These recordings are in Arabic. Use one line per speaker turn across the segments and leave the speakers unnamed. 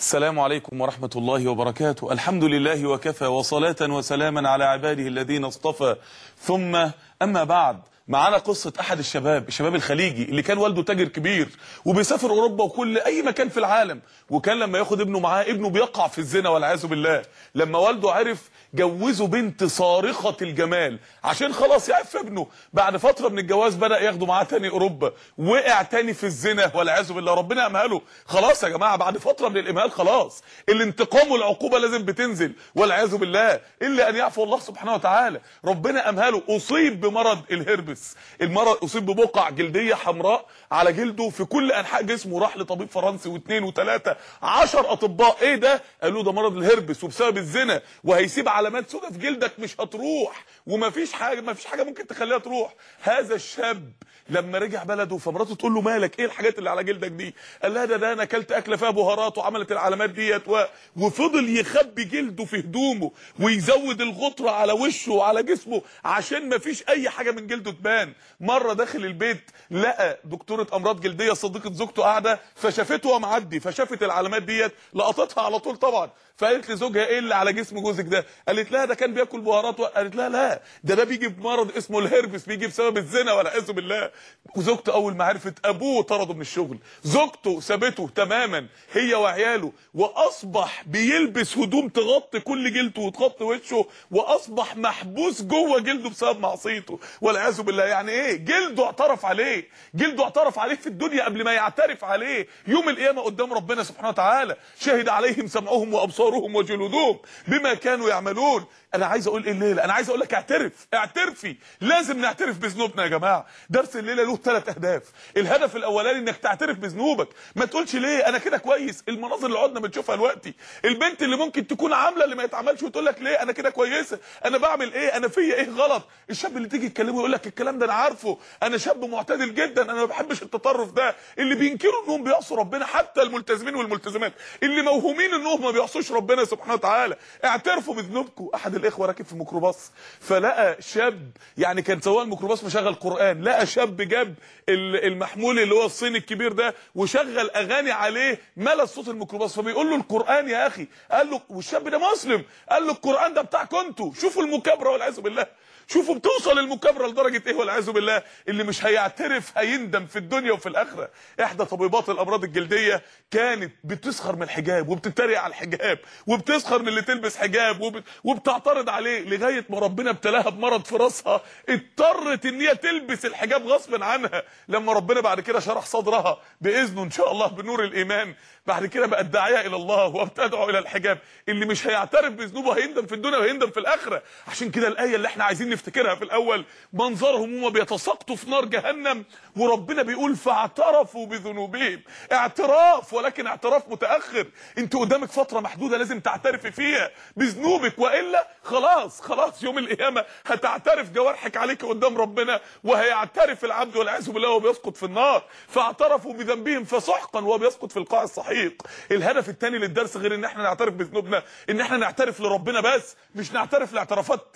السلام عليكم ورحمة الله وبركاته. الحمد لله وكفى وصلاة وسلاما على عباده الذين اصطفى. ثم أما بعد معانا قصة أحد الشباب الشباب الخليجي اللي كان والده تاجر كبير وبيسافر أوروبا وكل أي مكان في العالم وكان لما ياخد ابنه معاه ابنه بيقع في الزنا والعياذ بالله. لما والده عرف جوزه بنت صارخة الجمال عشان خلاص يعف ابنه بعد فترة من الجواز بدأ ياخده معاه تاني أوروبا. وقع تاني في الزنا والعياذ بالله ربنا أمهله خلاص يا جماعة بعد فترة من الإمهال خلاص. الانتقام والعقوبة لازم بتنزل. والعياذ بالله إلا أن يعفو الله سبحانه وتعالى. ربنا أمهله أصيب بمرض الهربس. المرض أصيب ببقع جلدية حمراء على جلده في كل أنحاء جسمه. راح لطبيب فرنسي واثنين وثلاثة. عشر أطباء. إيه ده؟ قالوا ده مرض الهربس وبسبب الزنا. وهيسيب علامات سودة في جلدك. مش هتروح. ومفيش حاجة مفيش حاجة ممكن تخليها تروح. هذا الشاب لما رجع بلده فمراته تقول له مالك؟ إيه الحاجات اللي على جلدك دي؟ قال لها ده ده أنا أكلت أكلة فيها بهارات وعملت العلامات ديت و... وفضل يخبي جلده في هدومه ويزود الغطرة على وشه وعلى جسمه عشان ما فيش أي حاجة من جلده تبان مرة داخل البيت لقى دكتورة أمراض جلدية صديقة زوجته قاعدة فشافته وهو معدي فشافت العلامات ديت لقطتها على طول طبعا. فقالت لزوجها إيه اللي على جسم جوزك ده؟ قالت لها ده كان بياكل بهارات و... قالت لها لا ده ده بيجي بمرض اسمه الهربس بيجي بسبب الزنا والعياذ بالله. وزوجته أول ما عرفت أبوه طرده من الشغل. زوجته سابته تماما هي وعياله وأصبح بيلبس هدوم تغطي كل جلده وتغطي وشه وأصبح محبوس جوه جلده بسبب معصيته. والعياذ بالله يعني إيه؟ جلده اعترف عليه. جلده اعترف عليه في الدنيا قبل ما يعترف عليه. يوم القيامة قدام ربنا سبحانه وتعالى شهد عليهم سمعهم وأبصارهم وجلودهم بما كانوا يعملون. أنا عايز أقول إيه الليلة؟ أنا عايز أقول لك اعترف اعترفي. لازم نعترف بذنوبنا يا جماعة. درس الليلة له ثلاث أهداف. الهدف الأولاني إنك تعترف بذنوبك. ما تقولش ليه؟ أنا كده كويس. المناظر اللي قعدنا بنشوفها دلوقتي. البنت اللي ممكن تكون عاملة اللي ما يتعملش وتقول لك ليه؟ أنا كده كويسة. أنا بعمل إيه؟ أنا فيا إيه غلط؟ الشاب اللي تيجي تكلمه يقول لك الكلام ده أنا عارفه. أنا شاب معتدل جدا. أنا ما بحبش التطرف ده. اللي بينكروا انهم بيعصوا ربنا حتى الملتزمين والملتزمات. اللي موهومين انهم ما بيعصوش سبحانه وتعالى. اعترفوا بذنوبكم. أحد الإخوة راكب في ميكروباص فلقى شاب يعني كان سواق الميكروباص مشغل قرآن لقى شاب جاب المحمول اللي هو الصيني الكبير ده وشغل أغاني عليه ملأ صوت الميكروباص فبيقول له القرآن يا أخي. قال له والشاب ده مسلم. قال له القرآن ده بتاعكم أنتوا شوفوا المكابرة والعياذ بالله. شوفوا بتوصل المكابرة لدرجة إيه والعياذ بالله اللي مش هيعترف هيندم في الدنيا وفي الآخرة. إحدى طبيبات الأمراض الجلدية كانت بتسخر من الحجاب وبتتريق على الحجاب وبتسخر من اللي تلبس حجاب وب... وبتعترض عليه لغاية ما ربنا ابتلاها بمرض في راسها اضطرت إن هي تلبس الحجاب غصب عنها. لما ربنا بعد كده شرح صدرها بإذنه إن شاء الله بنور الإيمان بعد كده بقت داعية إلى الله وبتدعو إلى الحجاب. اللي مش هيعترف بذنوبه هيندم في الدنيا وهيندم في الآخرة. عشان كده الآية اللي إحنا عايزين نفتكرها في الأول منظرهم هم بيتساقطوا في نار جهنم وربنا بيقول فاعترفوا بذنوبهم. اعتراف ولكن اعتراف متأخر. انت قدامك فترة محدودة لازم تعترفي فيها. بذنوبك وإلا خلاص خلاص يوم القيامة هتعترف جوارحك عليك قدام ربنا وهيعترف العبد والعياذ بالله وهو بيسقط في النار. فاعترفوا بذنبهم فسحقا وهو بيسقط في القاع السحيق الهدف الثاني للدرس غير إن إحنا نعترف بذنوبنا إن إحنا نعترف لربنا بس مش نعترف لاعترافات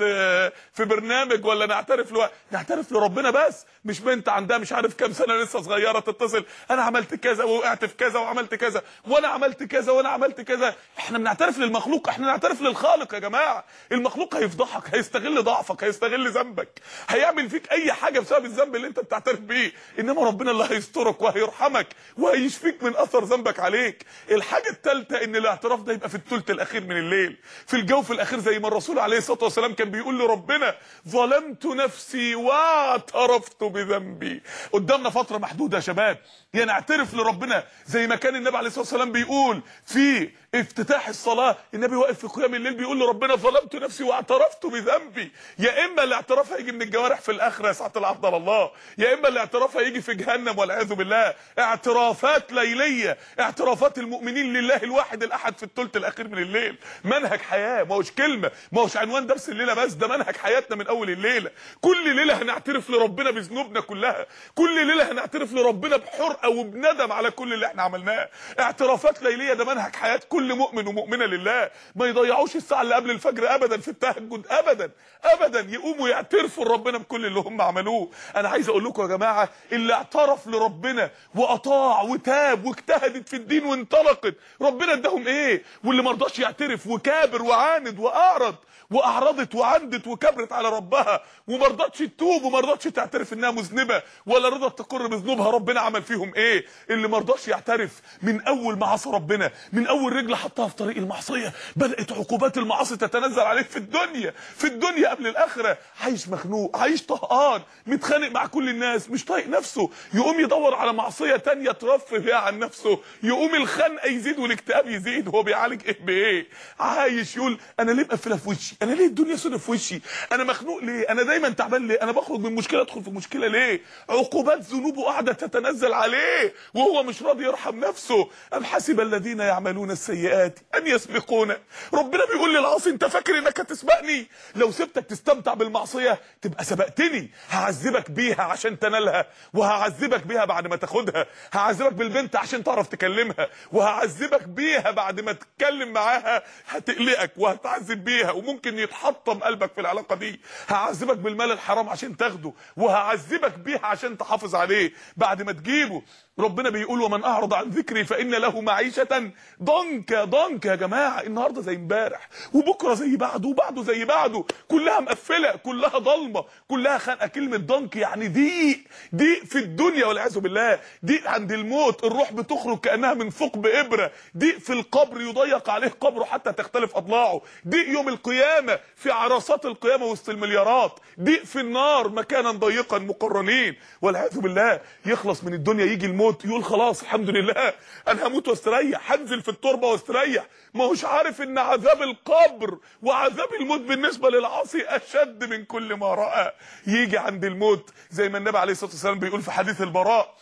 في برنامج ولا نعترف لو... نعترف لربنا بس مش بنت عندها مش عارف كام سنة لسه صغيرة تتصل أنا عملت كذا ووقعت في كذا وعملت كذا وأنا عملت كذا وأنا عملت كذا. إحنا بنعترف للمخلوق إحنا نعترف للخالق يا جماعة. المخلوق هيفضحك هيستغل ضعفك هيستغل ذنبك. هيعمل فيك أي حاجة بسبب الذنب اللي أنت بتعترف بيه. إنما ربنا اللي هيسترك وهيرحمك وهيشفيك من أثر ذنبك عليك. الحاجة الثالثه إن الاعتراف ده يبقى في الثلث الأخير من الليل. في الجوف الأخير زي ما الرسول عليه الصلاة والسلام كان بيقول لربنا ظلمت نفسي واعترفت بذنبي. قدامنا فترة محدودة يا شباب. يا نعترف لربنا زي ما كان النبي عليه الصلاة والسلام بيقول في افتتاح الصلاة. النبي واقف في قيام الليل بيقول لربنا ظلمت نفسي واعترفت بذنبي. يا إما الاعتراف هيجي من الجوارح في الآخرة يا سعادة العبد الله. يا إما الاعتراف هيجي في جهنم والعياذ بالله. اعترافات ليلية. اعترافات المؤمنين لله الواحد الأحد في الثلث الأخير من الليل. منهج حياة ما هوش كلمة ما هوش عنوان درس الليلة بس ده منهج حياتنا من أول الليلة. كل ليلة هنعترف لربنا بذنوبنا كلها. كل ليلة هنعترف لربنا بحرقة وبندم على كل اللي إحنا عملناه. اعترافات ليلية ده منهج حياة. كل كل مؤمن ومؤمنة لله ما يضيعوش الساعة اللي قبل الفجر ابدا في التهجد ابدا ابدا. يقوموا يعترفوا لربنا بكل اللي هم عملوه. أنا عايز أقول لكم يا جماعة اللي اعترف لربنا وأطاع وتاب واجتهدت في الدين وانطلقت ربنا اداهم إيه؟ واللي ما رضاش يعترف وكابر وعاند وأعرض. وأعرضت وعندت وكبرت على ربها وما رضتش تتوب وما رضتش تعترف إنها مذنبة ولا رضت تقر بذنوبها ربنا عمل فيهم إيه؟ اللي ما رضاش يعترف من أول ما عصى ربنا من أول رجل حطها في طريق المعصية بدأت عقوبات المعاصي تتنزل عليه في الدنيا في الدنيا قبل الآخرة. عايش مخنوق عايش طهقان متخانق مع كل الناس مش طايق نفسه. يقوم يدور على معصية تانية ترفه بيها عن نفسه. يقوم الخنقه يزيد والاكتئاب يزيد. وهو بيعالج إيه بإيه؟ عايش يقول أنا ليه مقفله في وشي؟ أنا ليه الدنيا سودة في وشي؟ أنا مخنوق ليه؟ أنا دايما تعبان ليه؟ أنا بخرج من مشكلة أدخل في مشكلة ليه؟ عقوبات ذنوبه قاعدة تتنزل عليه وهو مش راضي يرحم نفسه. أم حسب الذين يعملون السيئات ان يسبقونا ربنا بيقول للعاصي أنت فاكر إنك هتسبقني؟ لو سبتك تستمتع بالمعصية تبقى سبقتني. هعذبك بيها عشان تنالها وهعذبك بيها بعد ما تاخدها. هعذبك بالبنت عشان تعرف تكلمها وهعذبك بيها بعد ما تتكلم معاها. هتقلقك وهتعذب بيها وممكن يتحطم قلبك في العلاقة دي. هعذبك بالمال الحرام عشان تاخده وهعذبك بيها عشان تحافظ عليه. بعد ما تجيبه ربنا بيقول ومن أعرض عن ذكري فإن له معيشة ضنكا. ضنكا يا جماعة النهارده زي امبارح وبكرة زي بعده وبعده زي بعده. كلها مقفلة كلها ضلمة كلها خانقة. كلمة ضنك يعني ضيق ضيق في الدنيا والعياذ بالله. ضيق عند الموت الروح بتخرج كأنها من ثقب ابره ضيق في القبر يضيق عليه قبره حتى تختلف أضلاعه. ضيق يوم القيامة في عرصات القيامة وسط المليارات. ضيق في النار مكانا ضيقا مقرنين. والعياذ بالله يخلص من الدنيا يجي الموت يقول خلاص الحمد لله أنا هموت واستريح هنزل في التربة واستريح. ما هوش عارف إن عذاب القبر وعذاب الموت بالنسبة للعاصي أشد من كل ما رأى. يجي عند الموت زي ما النبي عليه الصلاة والسلام بيقول في حديث البراء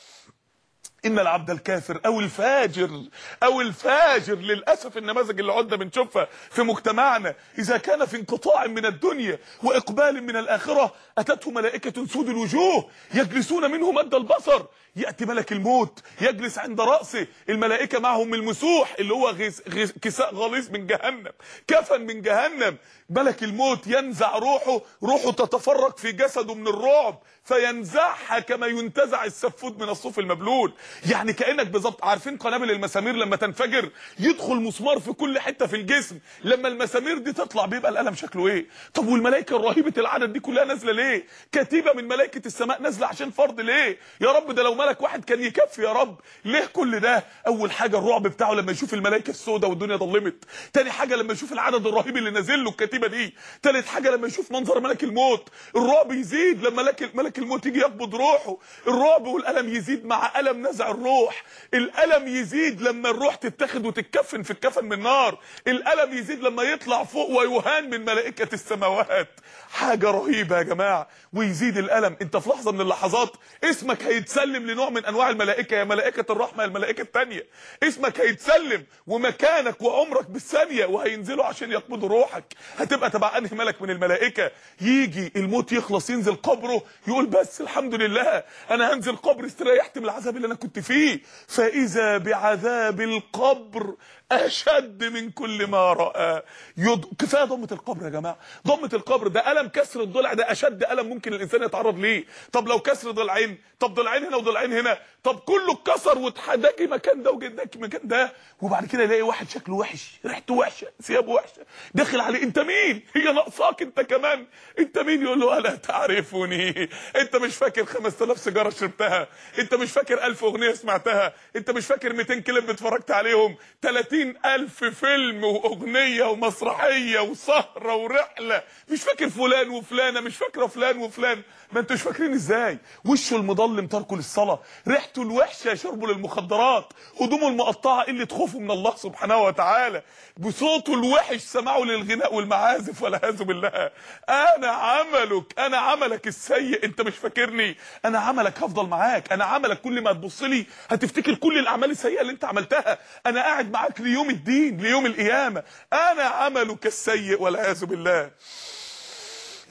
إن العبد الكافر أو الفاجر أو الفاجر للأسف النماذج اللي عدنا بنشوفها في مجتمعنا. إذا كان في انقطاع من الدنيا وإقبال من الآخرة أتته ملائكة سود الوجوه يجلسون منه مد البصر. يأتي ملك الموت يجلس عند رأسه الملائكة معهم المسوح اللي هو غيس غيس كساء غليظ من جهنم كفن من جهنم. ملك الموت ينزع روحه روحه تتفرق في جسده من الرعب فينزعها كما ينتزع السفود من الصوف المبلول. يعني كأنك بالظبط عارفين قنابل المسامير لما تنفجر؟ يدخل مسمار في كل حتة في الجسم. لما المسامير دي تطلع بيبقى الألم شكله إيه؟ طب والملائكة الرهيبة العدد دي كلها نازلة ليه؟ كتيبة من ملائكة السماء نازلة عشان فرض ليه؟ يا رب ده لو ملك واحد كان يكفي يا رب. ليه كل ده؟ أول حاجة الرعب بتاعه لما يشوف الملائكة السوداء والدنيا ضلمت تاني حاجة لما يشوف العدد الرهيب اللي نازل له الكتيبة دي. تالت حاجة لما يشوف منظر ملك الموت. الرعب يزيد لما ملك ملك الموت يجي يقبض روحه. الرعب والألم يزيد مع ألم نزع الروح. الألم يزيد لما الروح تتاخد وتتكفن في الكفن من نار الألم يزيد لما يطلع فوق ويهان من ملائكة السماوات. حاجة رهيبة يا جماعة. ويزيد الألم. انت في لحظة من اللحظات اسمك هيتسلم لنوع من أنواع الملائكة يا ملائكة الرحمة يا الملائكة الثانية اسمك هيتسلم ومكانك وعمرك بالثانية وهينزلوا عشان يقبضوا روحك. هتبقى تبع أنهي ملك من الملائكة؟ يجي الموت يخلص ينزل قبره يقول بس الحمد لله أنا هنزل قبر استريحت من العذاب اللي أنا كنت فيه. فإذا بعذاب القبر أشد من كل ما رأى. يض... كفاية ضمة القبر يا جماعة. ضمة القبر ده ألم كسر الضلع ده أشد ألم ممكن الإنسان يتعرض ليه؟ طب لو كسر ضلعين طب ضلعين هنا وضلعين هنا. طب كله اتكسر واتحداكي مكان ده وجداكي مكان ده وبعد كده يلاقي واحد شكله وحش ريحته وحشة ثيابه وحشة داخل عليه انت مين؟ هي ناقصاك انت كمان انت مين؟ يقول له ألا تعرفني انت مش فاكر 5000 سيجارة شربتها انت مش فاكر 1000 أغنية سمعتها انت مش فاكر 200 كليب اتفرجت عليهم 30 ألف فيلم وأغنية ومسرحية وسهرة ورحلة مش فاكر فلان وفلانة مش فاكرة فلان وفلان ما انتوش فاكرين إزاي؟ وشه المضلم تركه للصلاة ريحته الوحشة شربه للمخدرات هدومه المقطعة قلة خوفه من الله سبحانه وتعالى؟ بصوته الوحش سمعه للغناء والمعازف والعياذ بالله. أنا عملك أنا عملك السيء أنت مش فاكرني. أنا عملك هفضل معاك أنا عملك كل ما تبص لي. هتفتكر كل الأعمال السيئة اللي أنت عملتها. أنا قاعد معاك ليوم الدين ليوم القيامة. أنا عملك السيء والعياذ بالله.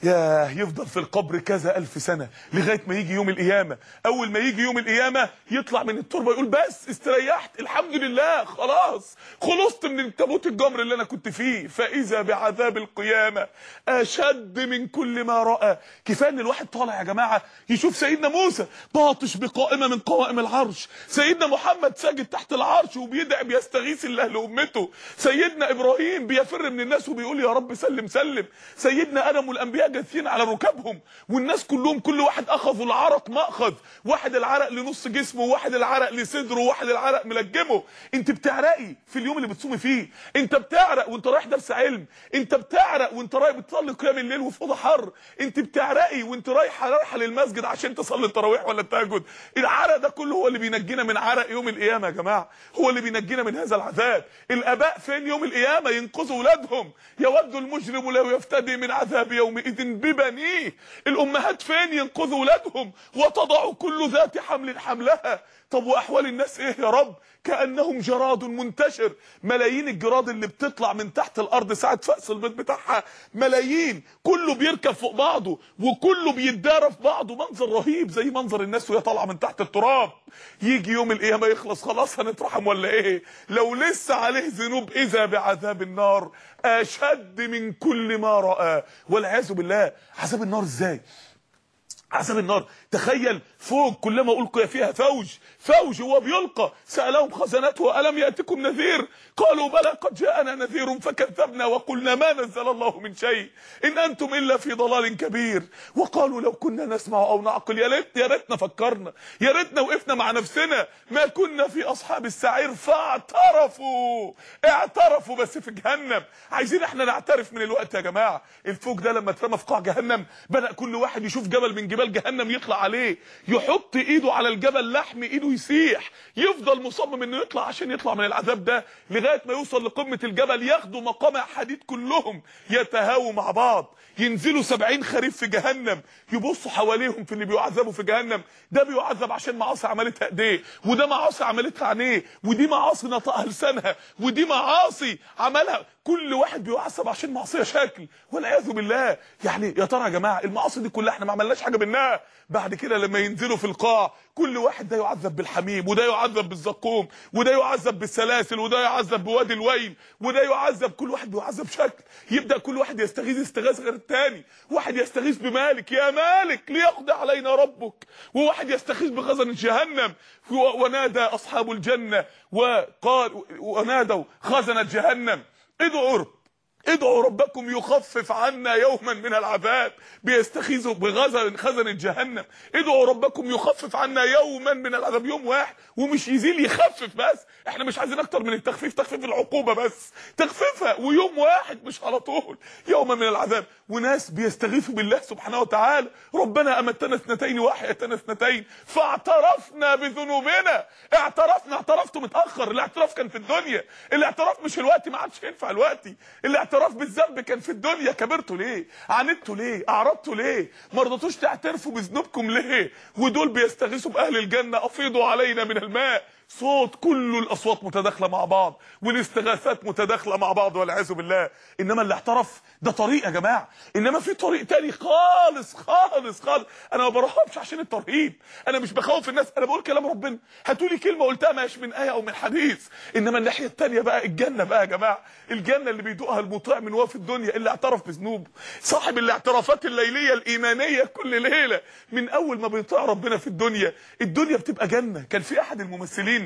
ياه يفضل في القبر كذا ألف سنة لغاية ما يجي يوم القيامة. أول ما يجي يوم القيامة يطلع من التربة يقول بس استريحت الحمد لله خلاص. خلصت من من تابوت الجمر اللي أنا كنت فيه. فإذا بعذاب القيامة أشد من كل ما رأى. كفاية إن الواحد طالع يا جماعة يشوف سيدنا موسى باطش بقائمة من قوائم العرش. سيدنا محمد ساجد تحت العرش وبيدعي بيستغيث الله لأمته. سيدنا إبراهيم بيفر من الناس وبيقول يا رب سلم سلم. سيدنا أدم والأنبياء جاثين على ركابهم والناس كلهم كل واحد اخذوا العرق ماخذ واحد العرق لنص جسمه وواحد العرق لصدره وواحد العرق ملجمه. انت بتعرقي في اليوم اللي بتصومي فيه. انت بتعرق وانت رايح درس علم. انت بتعرق وانت رايح بتصلي قيام الليل وفي اوضه حر انت بتعرقي وانت رايحه رايحة للمسجد عشان تصلي التراويح ولا التهجد. العرق ده كله هو اللي بينجينا من عرق يوم القيامة يا جماعة. هو اللي بينجينا من هذا العذاب. الآباء فين يوم القيامة؟ ينقذوا اولادهم يود المجرم لو يفتدي من عذاب يومئذ ببنيه. الأمهات فين ينقذوا أولادهم؟ وتضع كل ذات حمل حملها. طب وأحوال الناس إيه يا رب؟ كأنهم جراد منتشر. ملايين الجراد اللي بتطلع من تحت الأرض ساعة فأس البيض بتاعها. ملايين. كله بيركب فوق بعضه وكله بيتدارى في بعضه. منظر رهيب زي منظر الناس وهي طالعة من تحت التراب. يجي يوم القيامة يخلص خلاص هنترحم ولا إيه؟ لو لسه عليه ذنوب إذا بعذاب النار. أشد من كل ما رأى. والعياذ بالله. عذاب النار إزاي؟ عذاب النار. تخيل فوق كلما ألقي فيها فوج. فوج هو بيلقى. سألهم خزنته ألم يأتكم نذير؟ قالوا بلى قد جاءنا نذير فكذبنا وقلنا ما نزل الله من شيء. إن أنتم إلا في ضلال كبير. وقالوا لو كنا نسمع أو نعقل. يا ريت يا ريتنا فكرنا. يا ريتنا وقفنا مع نفسنا. ما كنا في أصحاب السعير. فاعترفوا. اعترفوا بس في جهنم. عايزين إحنا نعترف من الوقت يا جماعة. الفوق ده لما اترمى في قاع جهنم بدأ كل واحد يشوف جبل من جبال جهنم يطلع عليه. يحط ايده على الجبل لحم ايده يسيح. يفضل مصمم انه يطلع عشان يطلع من العذاب ده لغاية ما يوصل لقمة الجبل. ياخدوا مقامع حديد كلهم يتهاووا مع بعض. ينزلوا سبعين خريف في جهنم. يبصوا حواليهم في اللي بيعذبوا في جهنم. ده بيعذب عشان معاصي عملتها ايديه وده معاصي عملتها عينيه ودي معاصي نطقها لسانها. ودي معاصي عملها. كل واحد بيعذب عشان معصية شكل والعياذ بالله. يعني يا ترى يا جماعة المعاصي دي كلها إحنا ما عملناش حاجة منها؟ بعد كده لما ينزلوا في القاع كل واحد ده يعذب بالحميم وده يعذب بالزقوم وده يعذب بالسلاسل وده يعذب بوادي الويل وده يعذب كل واحد بيعذب شكل. يبدأ كل واحد يستغيث استغاث غير الثاني واحد يستغيث بمالك يا مالك ليقضي علينا ربك. وواحد يستغيث بخزن جهنم. ونادى أصحاب الجنة وقال ونادوا خزنه جهنم. رب ادعوا ربكم يخفف عنا يوما من العذاب بيستخيذوا بغزل خزن جهنم. ادعوا ربكم يخفف عنا يوما من العذاب. يوم واحد ومش يزيل يخفف بس. إحنا مش عايزين أكتر من التخفيف. تخفيف العقوبة بس. تخفيفها. ويوم واحد مش على طول. يوما من العذاب. وناس بيستغيثوا بالله سبحانه وتعالى. ربنا أمتنا اثنتين وأحيتنا اثنتين. فاعترفنا بذنوبنا. اعترفنا. اعترفت متأخر. الاعتراف كان في الدنيا. الاعتراف مش الوقت. ما عادش ينفع الوقت. الاعتراف بالذنب كان في الدنيا. كبرتوا ليه؟ عاندتوا ليه؟ أعرضتوا ليه؟ ما رضيتوش تعترفوا بذنوبكم ليه؟ ودول بيستغيثوا بأهل الجنة. أفيضوا علينا من الماء. صوت كل الأصوات متداخلة مع بعض والاستغاثات متداخلة مع بعض والعياذ بالله. إنما اللي اعترف ده طريق يا جماعة. إنما في طريق تاني خالص خالص خالص. أنا ما برهبش عشان الترهيب. أنا مش بخوف الناس. أنا بقول كلام ربنا. هاتوا لي كلمة قلتها مش من آية أو من حديث. إنما الناحية الثانية بقى الجنة بقى يا جماعة. الجنة اللي بيدوقها المطيع من وفي الدنيا. اللي اعترف بذنوبه صاحب الاعترافات الليلية الإيمانية كل ليلة. من أول ما بيطيع ربنا في الدنيا الدنيا بتبقى جنة. كان في أحد الممثلين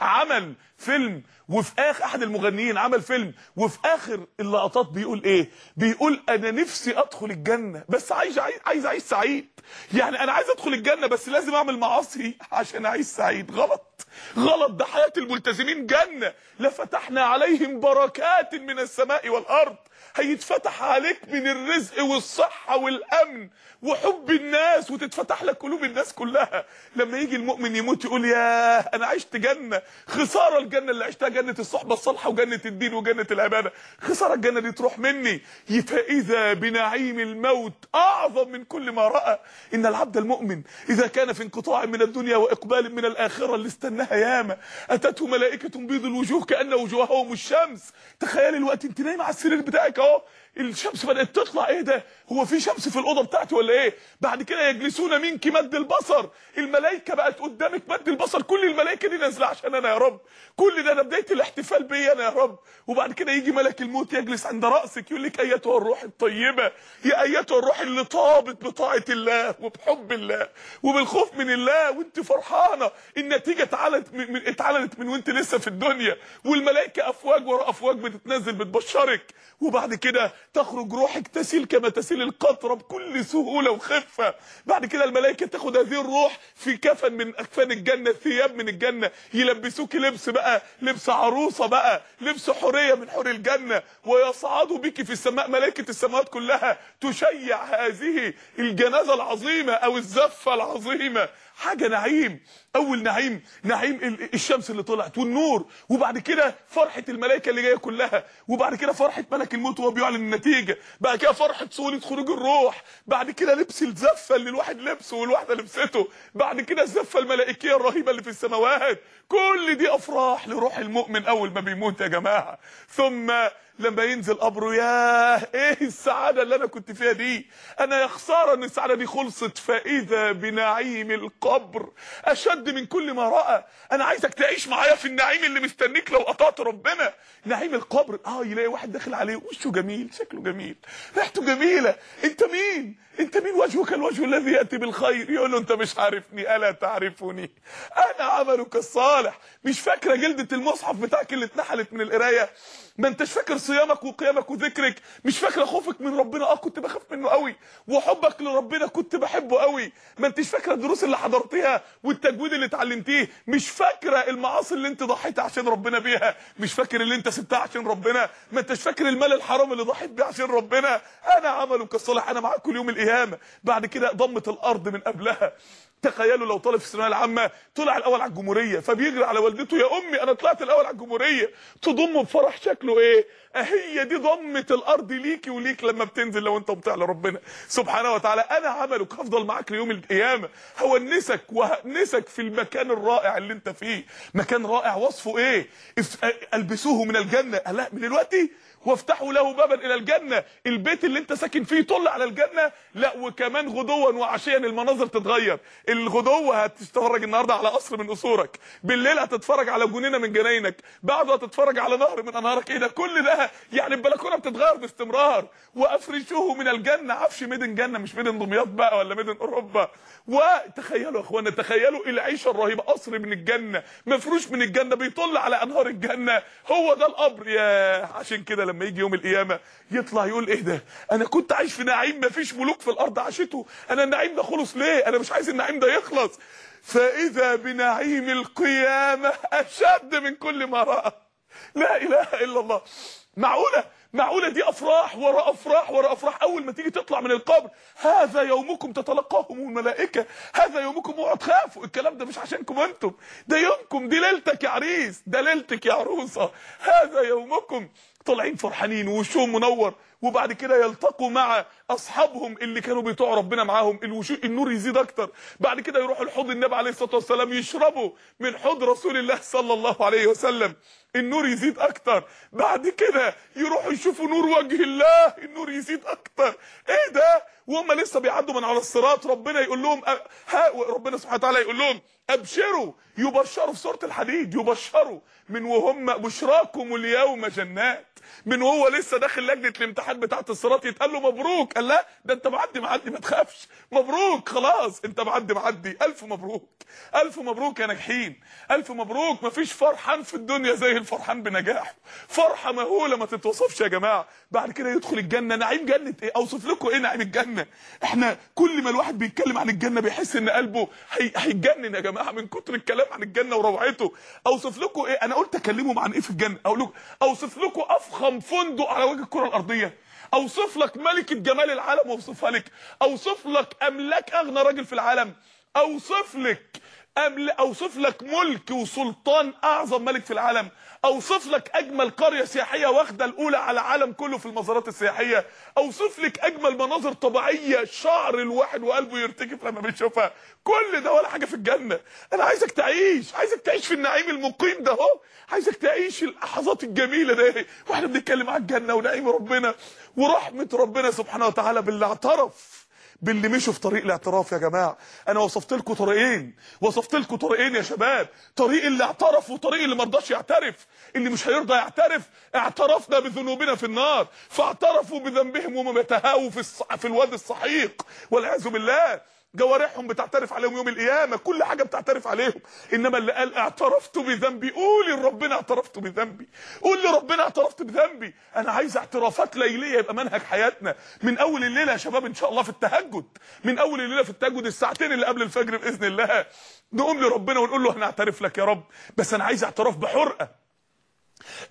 عمل فيلم وفي آخر أحد المغنيين عمل فيلم وفي آخر اللقطات بيقول إيه؟ بيقول أنا نفسي أدخل الجنة بس عايز عايز أعيش سعيد. يعني أنا عايز أدخل الجنة بس لازم أعمل معاصي عشان أعيش سعيد. غلط. غلط. ده حياة الملتزمين جنة. لفتحنا عليهم بركات من السماء والأرض. هيتفتح عليك من الرزق والصحة والأمن وحب الناس وتتفتح لك قلوب الناس كلها. لما يجي المؤمن يموت يقول يا أنا عشت جنة. خسارة الجنة اللي عشتها جنة الصحبة الصالحة وجنة الدين وجنة العبادة خسارة الجنة دي تروح مني. فإذا بنعيم الموت أعظم من كل ما رأى. إن العبد المؤمن إذا كان في انقطاع من الدنيا وإقبال من الآخرة اللي استناها ياما. أتته ملائكة بيض الوجوه كأن وجوههم الشمس. تخيل الوقت أنت نايم على السرير بتاعك اهو الشمس بدأت تطلع. إيه ده؟ هو في شمس في الأوضة بتاعتي ولا إيه؟ بعد كده يجلسون منك مد البصر. الملائكه بقت قدامك مد البصر. كل الملائكه دي نازلة عشان أنا يا رب. كل ده أنا بداية الاحتفال بيا أنا يا رب. وبعد كده يجي ملك الموت يجلس عند رأسك يقول لك أيتها الروح الطيبة. يا أيتها الروح اللي طابت بطاعة الله وبحب الله وبالخوف من الله. وانت فرحانة. النتيجة اتعلنت من من- اتعلنت من وانت لسه في الدنيا. والملائكه أفواج ورا أفواج بتتنزل بتبشرك. وبعد كده تخرج روحك تسيل كما تسيل القطره بكل سهولة وخفة. بعد كده الملائكة تاخد هذه الروح في كفن من أكفان الجنة ثياب من الجنة. يلبسوك لبس بقى لبس عروسة بقى لبس حورية من حور الجنة. ويصعدوا بك في السماء ملائكة السماوات كلها تشيع هذه الجنازة العظيمة أو الزفة العظيمة. حاجة نعيم. أول نعيم نعيم ال- الشمس اللي طلعت والنور. وبعد كده فرحة الملائكة اللي جاية كلها. وبعد كده فرحة ملك الموت وهو بيعلن النتيجة. بعد كده فرحة سهوله خروج الروح. بعد كده لبس الزفة اللي الواحد لبسه والواحدة لبسته. بعد كده الزفة الملائكية الرهيبة اللي في السماوات. كل دي أفراح لروح المؤمن أول ما بيموت يا جماعة. ثم لما ينزل قبره ياه إيه السعادة اللي أنا كنت فيها دي؟ أنا يا خسارة إن السعادة دي خلصت فإذا بنعيم القبر أشد من كل ما رأى. أنا عايزك تعيش معايا في النعيم اللي مستنيك لو قطعت ربنا. نعيم القبر آه يلاقي واحد داخل عليه وشه جميل شكله جميل ريحته جميلة. أنت مين؟ أنت مين وجهك الوجه الذي يأتي بالخير؟ يقول له أنت مش عارفني ألا تعرفني؟ أنا عملك الصالح. مش فاكرة جلدة المصحف بتاعك اللي اتنحلت من القراية؟ ما انتش فاكر صيامك وقيامك وذكرك؟ مش فاكرة خوفك من ربنا؟ آه كنت بخاف منه قوي. وحبك لربنا كنت بحبه قوي. ما انتش فاكرة الدروس اللي حضرتيها والتجويد اللي اتعلمتيه؟ مش فاكرة المعاصي اللي انت ضحيت عشان ربنا بيها. مش فاكر اللي انت سبتها عشان ربنا. ما انتش فاكر المال الحرام اللي ضحيت بيه عشان ربنا. أنا عملك الصالح أنا معاك كل يوم القيامة. بعد كده ضمت الأرض من قبلها. تخيلوا لو طالب في الثانوية العامة طلع الأول على الجمهورية فبيجري على والدته يا أمي أنا طلعت الأول على الجمهورية. تضمه بفرح شكله إيه؟ هي دي ضمة الأرض ليكي وليك لما بتنزل لو أنت مطيع لربنا. سبحانه وتعالى أنا عملك هفضل معاك ليوم القيامة. هونسك وهنسك في المكان الرائع اللي أنت فيه. مكان رائع وصفه إيه؟ ألبسوه من الجنة. لا من دلوقتي وافتحوا له بابا إلى الجنة. البيت اللي أنت ساكن فيه طل على الجنة. لا وكمان غدوا وعشيا المناظر تتغير. الغدوة هتتفرج النهارده على قصر من قصورك. بالليل هتتفرج على جنينة من جناينك. بعده هتتفرج على نهر من أنهارك. إيه ده؟ كل ده يعني البلكونة بتتغير باستمرار. وأفرشوه من الجنة. عفش ميدن جنة مش ميدن دمياط بقى ولا ميدن أوروبا. وتخيلوا يا اخوانا تخيلوا العيشة الرهيبة. قصر من الجنة مفروش من الجنة بيطل على أنهار الجنة. هو ده القبر يا عشان كده لما يجي يوم القيامة يطلع يقول إيه ده؟ أنا كنت عايش في نعيم مفيش ملوك في الأرض عاشته. أنا النعيم ده خلص ليه؟ أنا مش عايز النعيم ده يخلص. فإذا بنعيم القيامة أشد من كل ما رأى. لا إله إلا الله. معقولة؟ معقولة دي أفراح ورا أفراح ورا أفراح. أول ما تيجي تطلع من القبر هذا يومكم تتلقاهم الملائكة. هذا يومكم اوعوا تخافوا. الكلام ده مش عشانكم أنتم. ده يومكم. دي ليلتك يا عريس. ده ليلتك يا عروسة. هذا يومكم. طالعين فرحانين ووشهم منور وبعد كده يلتقوا مع أصحابهم اللي كانوا بيطيعوا ربنا معاهم الوشو النور يزيد أكتر. بعد كده يروحوا لحوض النبي عليه الصلاة والسلام يشربوا من حوض رسول الله صلى الله عليه وسلم. النور يزيد أكتر. بعد كده يروحوا يشوفوا نور وجه الله النور يزيد أكتر. إيه ده؟ وهم لسه بيعدوا من على الصراط ربنا يقول لهم. ها ربنا سبحانه وتعالى يقول لهم أبشروا. يبشروا في سورة الحديد يبشروا. من وهم بشراكم اليوم جنات. من وهو لسه داخل لجنة الامتحان بتاعة الصراط يتقال له مبروك. قال لا ده أنت معدي معدي ما تخافش. مبروك خلاص. أنت معدي معدي. ألف مبروك. ألف مبروك يا ناجحين. ألف مبروك. مفيش فرحان في الدنيا زي الفرحان بنجاحه. فرحة مهولة ما تتوصفش يا جماعة. بعد كده يدخل الجنة. نعيم جنة إيه؟ أوصف لكم إيه نعيم الجنة. إحنا كل ما الواحد بيتكلم عن الجنة بيحس إن قلبه هي... هيتجنن يا جماعة من كتر الكلام عن الجنة وروعته. أوصف لكم إيه؟ أنا قلت اكلمهم عن إيه في الجنة؟ أقول لكم أوصف لكم أفخم فندق على وجه الكرة الأرضية. أوصف لك ملكة جمال العالم واوصفها لك. أوصف لك أملاك أغنى راجل في العالم. أوصف لك أوصف لك ملك وسلطان أعظم ملك في العالم. أوصف لك أجمل قرية سياحية واخدة الأولى على العالم كله في المزارات السياحية. أوصف لك أجمل مناظر طبيعية شعر الواحد وقلبه يرتجف لما بيشوفها. كل ده ولا حاجة في الجنة. أنا عايزك تعيش عايزك تعيش في النعيم المقيم ده أهو. عايزك تعيش اللحظات الجميلة دي وإحنا بنتكلم عن الجنة ونعيم ربنا ورحمة ربنا سبحانه وتعالى باللي اعترف باللي مشوا في طريق الاعتراف يا جماعة. أنا وصفت لكم طريقين. وصفت لكم طريقين يا شباب. طريق اللي اعترف وطريق اللي ما رضاش يعترف. اللي مش هيرضى يعترف اعترفنا بذنوبنا في النار. فاعترفوا بذنبهم وهم بيتهاووا في الص... في الوادي السحيق والعياذ بالله. جوارحهم بتعترف عليهم يوم القيامة كل حاجة بتعترف عليهم. إنما اللي قال اعترفت بذنبي قول لربنا اعترفت بذنبي. قول لربنا اعترفت بذنبي. أنا عايز اعترافات ليلية يبقى منهج حياتنا. من أول الليلة يا شباب إن شاء الله في التهجد. من أول الليلة في التهجد الساعتين اللي قبل الفجر بإذن الله. نقوم لربنا ونقول له أنا اعترف لك يا رب. بس أنا عايز اعتراف بحرقة.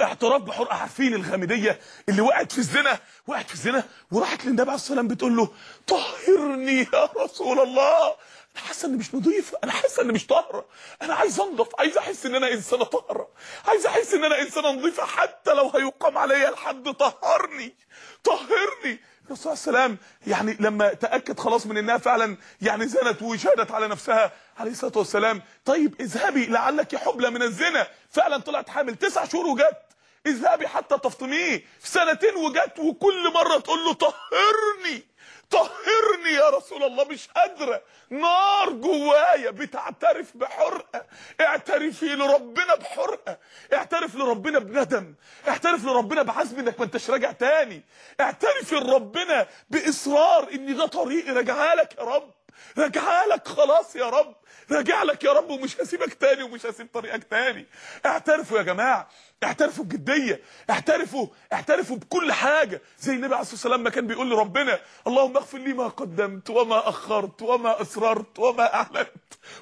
اعتراف بحرقه عارفين الغامدية اللي وقعت في الزنا وقعت في الزنا وراحت للنبي عليه السلام بتقول له طهرني يا رسول الله. أنا حاسة إني مش نظيفه أنا حاسة إني مش طاهرة. أنا عايز أنضف عايز أحس إن أنا إنسانة طاهرة. عايز أحس إن أنا إنسانة نظيفه حتى لو هيقام عليا الحد. طهرني طهرني. الرسول عليه السلام يعني لما تأكد خلاص من إنها فعلا يعني زنت وشهدت على نفسها عليه الصلاة والسلام. طيب اذهبي لعلك حبلى من الزنا. فعلا طلعت حامل. تسع شهور وجت. اذهبي حتى تفطميه. سنتين وجت وكل مرة تقول له طهرني. طهرني يا رسول الله. مش قادرة. نار جوايا. بتعترف بحرقة. اعترفي لربنا بحرقة. اعترف لربنا بندم. اعترف لربنا بعزم إنك ما انتش راجع تاني. اعترفي لربنا بإصرار ان ده طريقي. راجعها لك يا رب. راجعها لك خلاص يا رب. راجع لك يا رب ومش هسيبك تاني ومش هسيب طريقك تاني. اعترفوا يا جماعة. اعترفوا بجدية. اعترفوا اعترفوا بكل حاجة. زي النبي عليه الصلاة والسلام ما كان بيقول لربنا اللهم اغفر لي ما قدمت وما أخرت وما أسررت وما أعلنت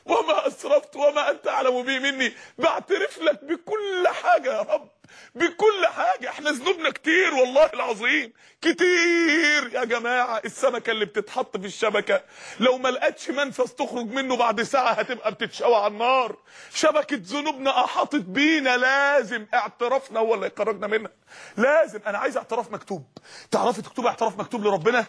وما أسرفت وما أنت أعلم به مني. بعترف لك بكل حاجة يا رب. بكل حاجة. إحنا ذنوبنا كتير والله العظيم. كتير يا جماعة. السمكة اللي بتتحط في الشبكة لو ما لقتش منفذ تخرج منه بعد ساعة هتبقى بتتشوى على النار. شبكة ذنوبنا أحاطت بينا. لازم اعترافنا هو اللي يخرجنا منها. لازم. أنا عايز اعتراف مكتوب. تعرفي تكتبي اعتراف مكتوب لربنا؟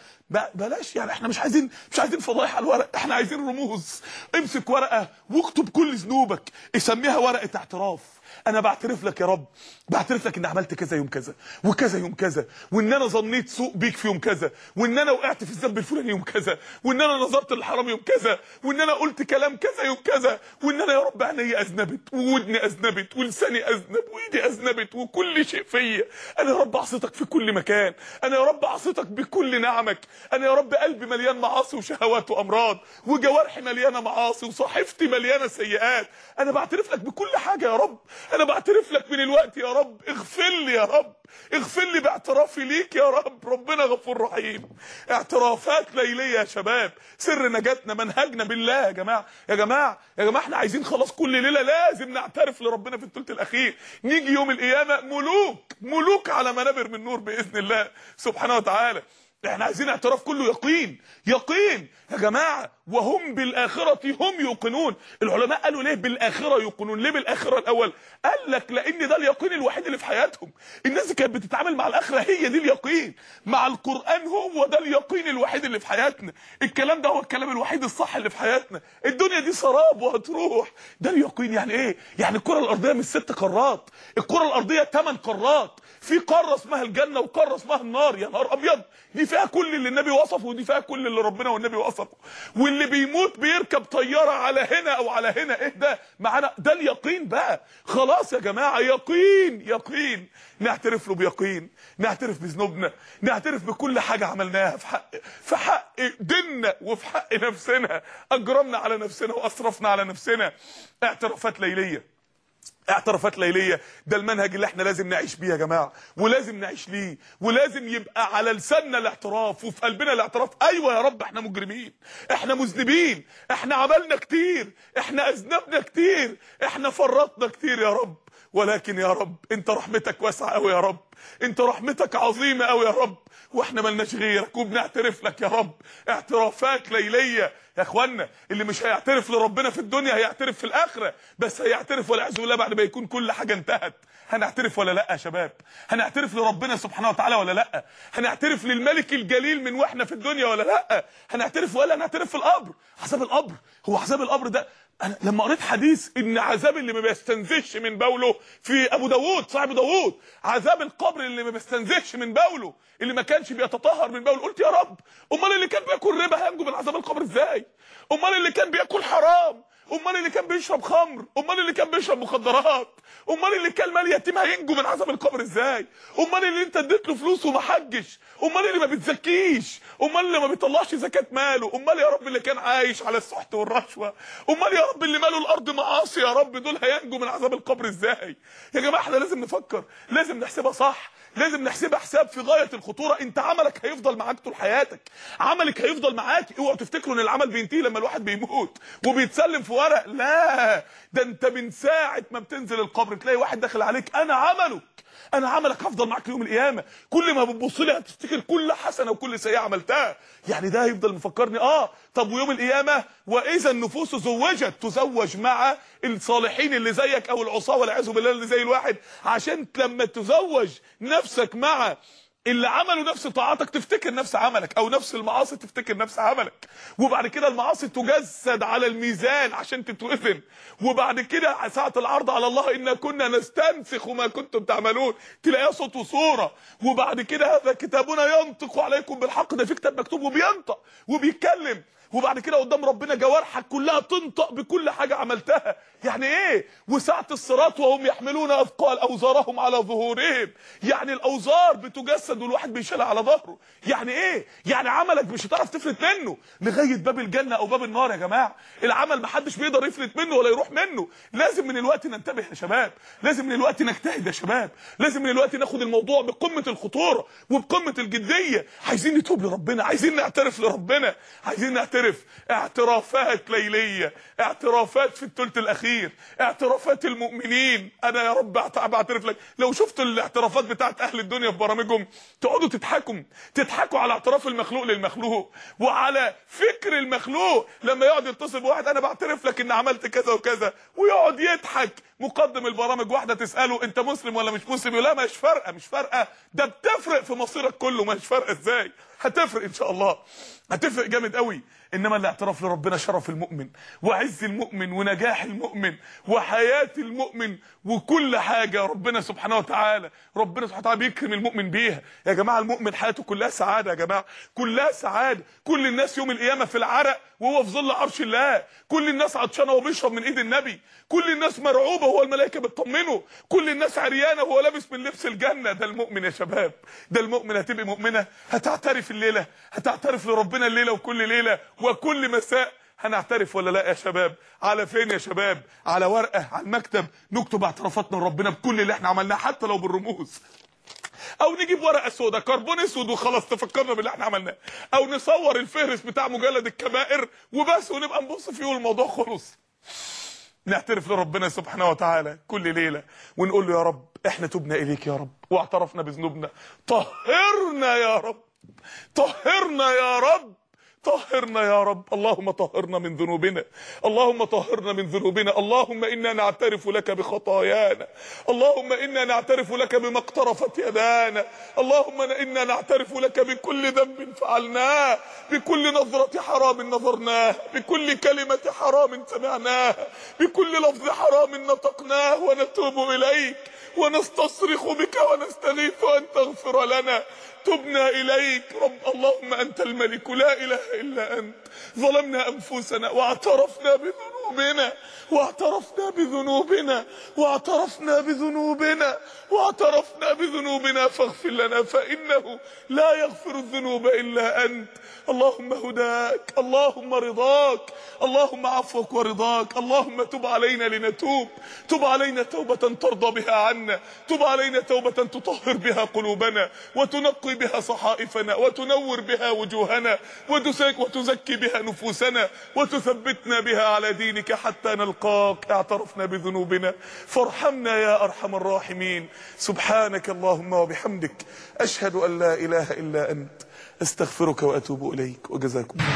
بلاش. يعني إحنا مش عايزين مش عايزين فضايح على الورق. إحنا عايزين رموز. امسك ورقة واكتب كل ذنوبك. اسميها ورقة اعتراف. أنا بعترف لك يا رب. بعترف لك ان عملت كذا يوم كذا وكذا يوم كذا وإن أنا ظنيت سوء بيك في يوم كذا وإن أنا وقعت في الذنب الفلاني يوم كذا وإن أنا نظرت للحرام يوم كذا وإن أنا قلت كلام كذا يوم كذا وإن أنا يا رب عيني أذنبت وودني أذنبت ولساني أذنب وإيدي أذنبت وكل شيء فيا. أنا يا رب عصيتك في كل مكان. أنا يا رب عصيتك بكل نعمك. أنا يا رب قلبي مليان معاصي وشهوات وأمراض وجوارحي مليانة معاصي وصحيفتي مليانة سيئات. أنا بعترف لك بكل حاجة يا رب. أنا بعترف لك من الوقت يا رب. اغفر لي يا رب. اغفر لي باعترافي ليك يا رب. ربنا غفور رحيم. اعترافات ليلية يا شباب. سر نجاتنا منهجنا بالله يا جماعة. يا جماعة يا جماعة إحنا عايزين خلاص كل ليلة لازم نعترف لربنا في الثلث الأخير. نيجي يوم القيامة ملوك ملوك على منابر من نور بإذن الله سبحانه وتعالى. إحنا عايزين اعتراف كله يقين يقين. يا جماعة وهم بالآخرة هم يوقنون. العلماء قالوا ليه بالآخرة يوقنون؟ ليه بالآخرة الأول؟ قال لك لأن ده اليقين الوحيد اللي في حياتهم. الناس اللي كانت بتتعامل مع الآخرة هي دي اليقين. مع القرآن هو ده اليقين الوحيد اللي في حياتنا. الكلام ده هو الكلام الوحيد الصح اللي في حياتنا. الدنيا دي سراب وهتروح. ده اليقين يعني إيه؟ يعني الكرة الأرضية مش ست قارات الكرة الأرضية ثمان قارات في قارة اسمها الجنة وقارة اسمها النار. يا نهار أبيض! دي فيها كل اللي النبي وصفه ودي فيها كل اللي ربنا والنبي وصفه. واللي بيموت بيركب طيارة على هنا أو على هنا. إيه ده؟ معانا ده اليقين بقى. خلاص يا جماعة يقين يقين. نعترف له بيقين. نعترف بذنوبنا. نعترف بكل حاجة عملناها في حق في حق ديننا وفي حق نفسنا. أجرمنا على نفسنا واسرفنا على نفسنا. اعترافات ليلية. اعترافات ليلية. ده المنهج اللي إحنا لازم نعيش بيه يا جماعة ولازم نعيش ليه ولازم يبقى على لساننا الاعتراف وفي قلبنا الاعتراف. أيوه يا رب إحنا مجرمين إحنا مذنبين إحنا عملنا كتير إحنا أذنبنا كتير إحنا فرطنا كتير يا رب. ولكن يا رب انت رحمتك واسعة قوي يا رب انت رحمتك عظيمة قوي يا رب وإحنا ملناش غيرك وبنعترف لك يا رب. اعترافات ليلية يا اخوانا اللي مش هيعترف لربنا في الدنيا هيعترف في الآخرة. بس هيعترف والعياذ بالله بعد ما يكون كل حاجة انتهت. هنعترف ولا لأ يا شباب؟ هنعترف لربنا سبحانه وتعالى ولا لأ؟ هنعترف للملك الجليل من وإحنا في الدنيا ولا لأ؟ هنعترف ولا هنعترف في القبر؟ عذاب القبر. هو عذاب القبر ده أنا لما قريت حديث إن عذاب اللي ما بيستنزفش من بوله في أبو داوود صاحب داوود عذاب القبر اللي ما بيستنزفش من بوله اللي ما كانش بيتطهر من بوله قلت يا رب أمال اللي كان بياكل ربا هينجو من عذاب القبر إزاي؟ أمال اللي كان بياكل حرام؟ أمال اللي كان بيشرب خمر؟ أمال اللي كان بيشرب مخدرات؟ أمال اللي كان مال يتيم هينجو من عذاب القبر إزاي؟ أمال اللي أنت اديت له فلوس وما حجش أمال اللي ما بتزكيش؟ أمال اللي ما بيطلعش زكاة ماله؟ أمال يا رب اللي كان عايش على السحت والرشوة؟ أمال يا رب اللي ماله الأرض معاصي يا رب دول هينجوا من عذاب القبر إزاي؟ يا جماعة إحنا لازم نفكر لازم نحسبها صح. لازم نحسبها حساب في غاية الخطورة. انت عملك هيفضل معاك طول حياتك. عملك هيفضل معاك. اوعوا تفتكروا ان العمل بينتهي لما الواحد بيموت وبيتسلم في ورق. لا ده انت من ساعة ما بتنزل القبر تلاقي واحد داخل عليك. أنا عملك أنا عملك هفضل معاك يوم القيامة. كل ما بتبص لي هتفتكر كل حسنة وكل سيئة عملتها. يعني ده هيفضل مفكرني. آه طب ويوم القيامة؟ وإذا النفوس زوجت تزوج مع الصالحين اللي زيك أو العصاة والعياذ بالله اللي زي الواحد. عشان لما تزوج نفسك مع اللي عملوا نفس طاعاتك تفتكر نفس عملك أو نفس المعاصي تفتكر نفس عملك. وبعد كده المعاصي تجسد على الميزان عشان تتوزن وبعد كده ساعة العرض على الله إن كنا نستنسخ ما كنتم تعملون. تلاقيها صوت وصورة. وبعد كده هذا كتابنا ينطق عليكم بالحق. ده في كتاب مكتوب وبينطق وبيتكلم. وبعد كده قدام ربنا جوارحك كلها تنطق بكل حاجة عملتها. يعني إيه؟ وساعة الصراط وهم يحملون أثقال أوزارهم على ظهورهم. يعني الأوزار بتجسد والواحد بيشيلها على ظهره. يعني إيه؟ يعني عملك مش هتعرف تفلت منه. لغايه باب الجنة أو باب النار يا جماعة. العمل ما حدش بيقدر يفلت منه ولا يروح منه. لازم من الوقت ننتبه يا شباب. لازم من الوقت نجتهد يا شباب. لازم من الوقت ناخد الموضوع بقمة الخطورة وبقمة الجدية. عايزين نتوب لربنا. عايزين نعترف لربنا. عايزين نعترف اعترافات ليلية اعترافات في الثلث الأخير. اعترافات المؤمنين. أنا يا رب بعترف لك. لو شفتوا الاعترافات بتاعت أهل الدنيا في برامجهم تقعدوا تضحكوا. تضحكوا على اعتراف المخلوق للمخلوق. وعلى فكر المخلوق. لما يقعد يتصل بواحد أنا بعترف لك إن عملت كذا وكذا. ويقعد يضحك. مقدم البرامج واحدة تسأله أنت مسلم ولا مش مسلم؟ لا مش فارقة مش فارقة. ده بتفرق في مصيرك كله. مش فارقة إزاي. هتفرق إن شاء الله. هتفرق جامد قوي. إنما الاعتراف لربنا شرف المؤمن وعز المؤمن ونجاح المؤمن وحياة المؤمن وكل حاجة ربنا سبحانه وتعالى ربنا سبحانه وتعالى بيكرم المؤمن بيها. يا جماعة المؤمن حياته كلها سعادة يا جماعة. كلها سعادة. كل الناس يوم القيامة في العرق وهو في ظل عرش الله. كل الناس عطشانة وبيشرب من إيد النبي. كل الناس مرعوبة وهو الملائكة بتطمنه. كل الناس عريانة وهو لابس من لبس الجنة. ده المؤمن يا شباب. ده المؤمن هتبقى مؤمنة؟ هتعترف الليلة؟ هتعترف لربنا الليلة وكل ليلة وكل مساء. هنعترف ولا لا يا شباب؟ على فين يا شباب؟ على ورقة على المكتب. نكتب اعترافاتنا لربنا بكل اللي إحنا عملناه حتى لو بالرموز. أو نجيب ورقة سوداء كربون أسود وخلاص تفكرنا باللي إحنا عملناه. أو نصور الفهرس بتاع مجلد الكبائر وبس ونبقى نبص فيه والموضوع خلص. نعترف لربنا سبحانه وتعالى كل ليلة ونقول له يا رب إحنا تبنا إليك يا رب واعترفنا بذنوبنا. طهرنا يا رب. طهرنا يا رب. طهرنا يا رب. اللهم طهرنا من ذنوبنا. اللهم طهرنا من ذنوبنا. اللهم إنا نعترف لك بخطايانا. اللهم إنا نعترف لك بما اقترفت يدانا. اللهم إنا نعترف لك بكل ذنب فعلناه. بكل نظرة حرام نظرناه. بكل كلمة حرام سمعناها بكل لفظ حرام نطقناه. ونتوب إليك. ونستصرخ بك ونستغيث أن تغفر لنا. تبنا إليك. رب اللهم أنت الملك. لا إله إلا أنت. ظلمنا أنفسنا واعترفنا بذنوبنا. واعترفنا بذنوبنا واعترفنا بذنوبنا واعترفنا بذنوبنا فاغفر لنا فإنه لا يغفر الذنوب إلا أنت. اللهم هداك اللهم رضاك اللهم عفوك ورضاك اللهم تب علينا لنتوب. تب علينا توبة ترضى بها عنا. تب علينا توبة تطهر بها قلوبنا وتنقي بها صحائفنا وتنور بها وجوهنا وتزكي بها نفوسنا وتثبتنا بها على دينك دينك حتى نلقاك اعترفنا بذنوبنا. فارحمنا يا أرحم الراحمين. سبحانك اللهم وبحمدك أشهد أن لا إله إلا أنت. أستغفرك وأتوب إليك. وجزاكم الله.